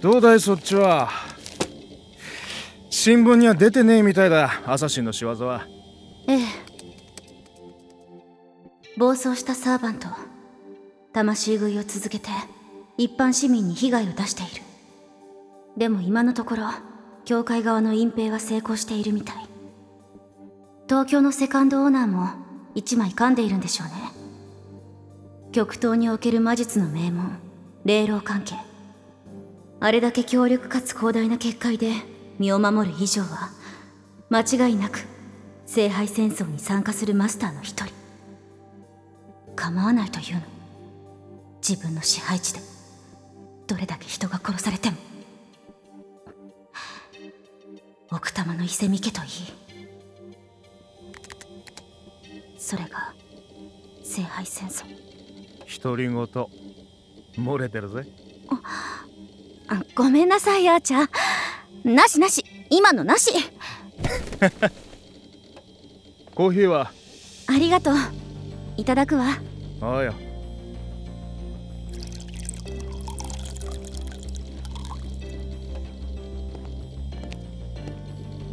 どうだいそっちは？新聞には出てねえみたいだアサシンの仕業は。ええ。暴走したサーバント魂食いを続けて一般市民に被害を出している。でも今のところ教会側の隠蔽は成功しているみたい。東京のセカンドオーナーも一枚噛んでいるんでしょうね。極東における魔術の名門霊老関係。あれだけ強力かつ広大な結界で身を守る以上は間違いなく聖杯戦争に参加するマスターの一人。構わないというの。自分の支配地で。どれだけ人が殺されても。奥多摩の伊勢三家といい。それが聖杯戦争。独り言漏れてるぜ。あごめんなさいあーちゃん。なしなし。今のなし。コーヒーは？ありがとう。いただくわ。ああや。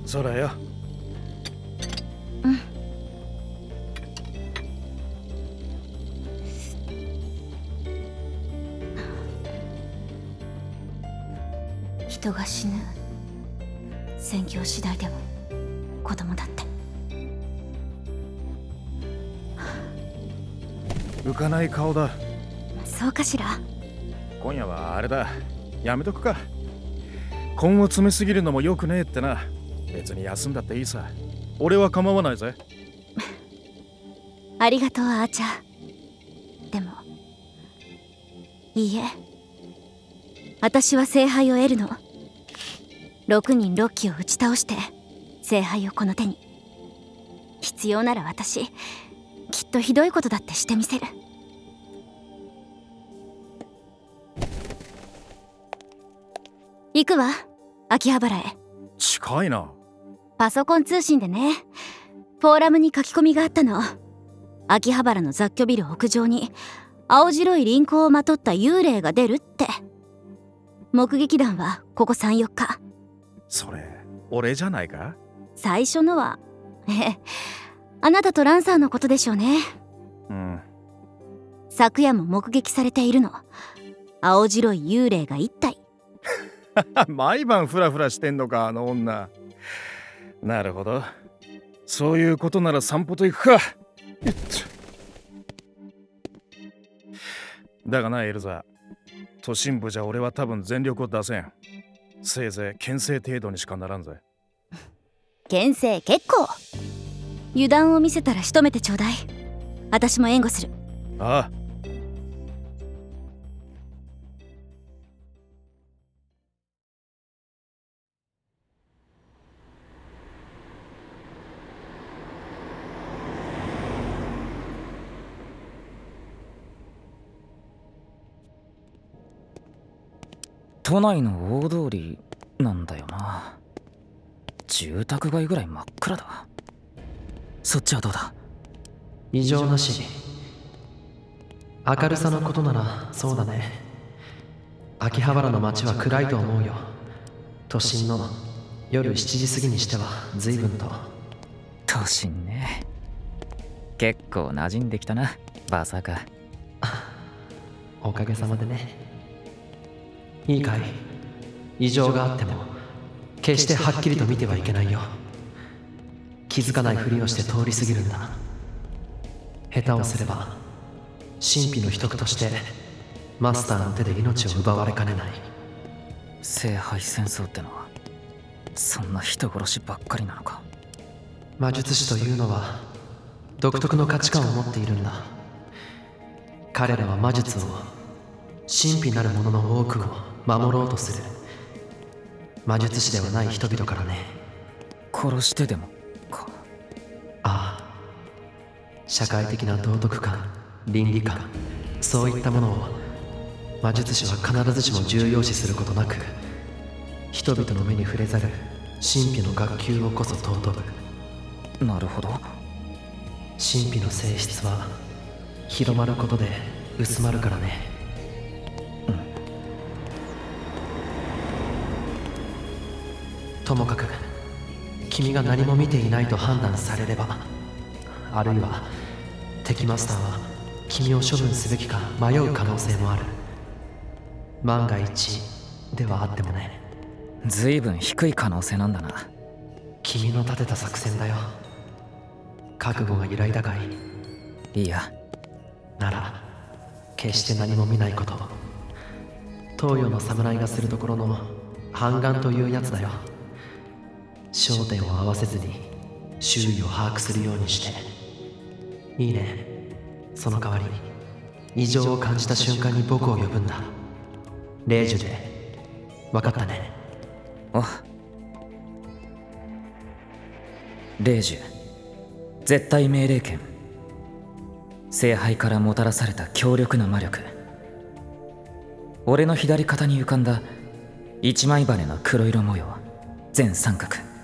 そらよ人が死ぬ。戦況次第でも子供だって。浮かない顔だ。そうかしら？今夜はあれだ。やめとくか。今後詰めすぎるのもよくねえってな。別に休んだっていいさ。俺は構わないぜ。ありがとうあーちゃんでもいいえ。私は聖杯を得るの6人6機を打ち倒して聖杯をこの手に。必要なら私きっとひどいことだってしてみせる。行くわ秋葉原へ。近いな。パソコン通信でねフォーラムに書き込みがあったの。秋葉原の雑居ビル屋上に青白い輪行をまとった幽霊が出るって。目撃談はここ34日それ俺じゃないか？最初のは。ええあなたとランサーのことでしょうね。うん。昨夜も目撃されているの。青白い幽霊が一体。毎晩フラフラしてんのかあの女。なるほど。そういうことなら散歩と行くか。だがなエルザ。都心部じゃ俺は多分全力を出せんせいぜい牽制程度にしかならんぜ。牽制結構。油断を見せたら仕留めてちょうだい。私も援護する。ああ都内の大通りなんだよな。住宅街ぐらい真っ暗だ。そっちはどうだ？異常なし。明るさのことならそうだね。秋葉原の街は暗いと思うよ。都心の。夜7時過ぎにしては随分と。都心ね。結構馴染んできたなバーサーカー。おかげさまでねいいかい？異常があっても決してはっきりと見てはいけないよ。気づかないふりをして通り過ぎるんだ。下手をすれば神秘の一区としてマスターの手で命を奪われかねない。聖杯戦争ってのはそんな人殺しばっかりなのか？魔術師というのは独特の価値観を持っているんだ。彼らは魔術を神秘なるものの多くを守ろうとする。魔術師ではない人々からね。殺してでも。か。ああ。社会的な道徳観倫理観そういったものを魔術師は必ずしも重要視することなく人々の目に触れざる神秘の学級をこそ尊ぶ。なるほど。神秘の性質は広まることで薄まるからねともかく君が何も見ていないと判断されればあるいは敵マスターは君を処分すべきか迷う可能性もある。万が一ではあってもね。随分低い可能性なんだな。君の立てた作戦だよ。覚悟が揺らいだかいい。いや。なら決して何も見ないこと。東洋の侍がするところの半眼というやつだよ焦点を合わせずに周囲を把握するようにして。いいね。その代わりに異常を感じた瞬間に僕を呼ぶんだ。霊樹で。分かったね。お。霊樹絶対命令権。聖杯からもたらされた強力な魔力。俺の左肩に浮かんだ一枚羽の黒色模様。全三角。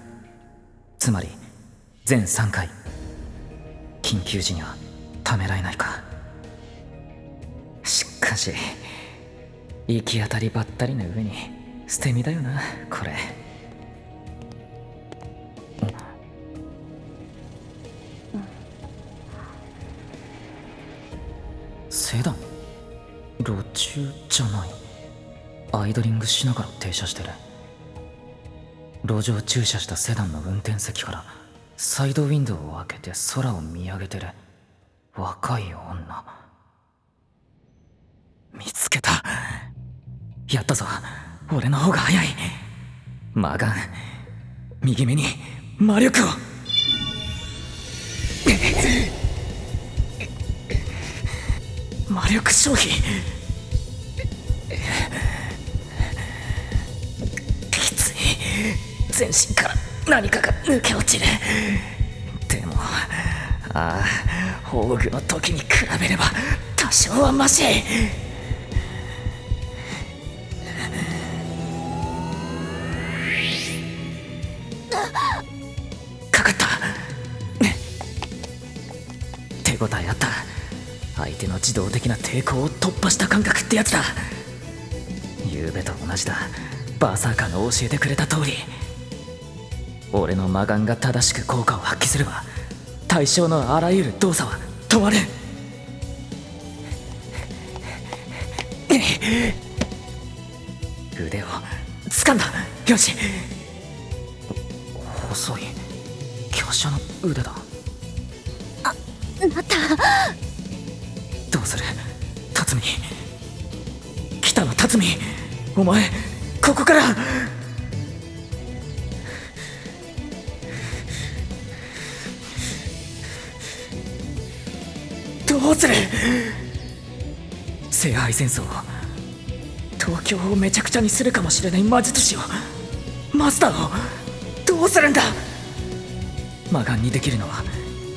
つまり全3回緊急時にはためらえないか。しかし行き当たりばったりの上に捨て身だよなこれ。セダン路中じゃない。アイドリングしながら停車してる。路上駐車したセダンの運転席からサイドウィンドウを開けて空を見上げてる。若い女。見つけた。やったぞ。俺の方が早い。マガン。右目に魔力を。魔力消費。全身から何かが抜け落ちる。でもああ宝具の時に比べれば多少はマシ。かかった。手応えあった。相手の自動的な抵抗を突破した感覚ってやつだ。昨べと同じだ。バーサーカーの教えてくれた通り。俺の魔眼が正しく効果を発揮すれば対象のあらゆる動作は止まる腕を掴んだ。よし。細い華奢な腕だ。なった。どうする？辰巳。北野辰巳。お前ここからどうする？聖杯戦争を。東京をめちゃくちゃにするかもしれない魔術師を。マスターを。どうするんだ？魔眼にできるのは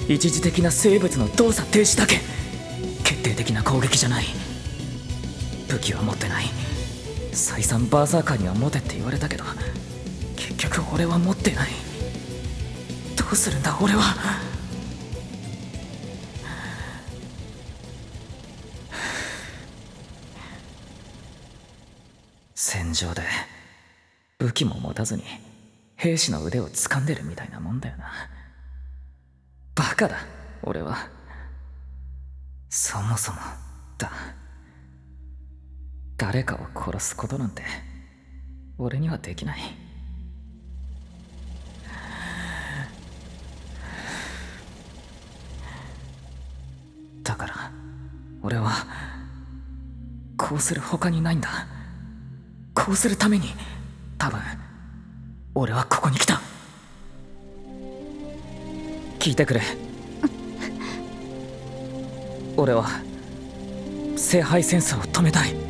一時的な生物の動作停止だけ。決定的な攻撃じゃない。武器は持ってない。再三バーサーカーには持てって言われたけど結局俺は持ってない。どうするんだ俺は？戦場で武器も持たずに兵士の腕を掴んでるみたいなもんだよな。バカだ俺は。そもそもだ。誰かを殺すことなんて俺にはできない。だから俺はこうする他にないんだ。こうするために。多分俺はここに来た。聞いてくれ。俺は聖杯戦争を止めたい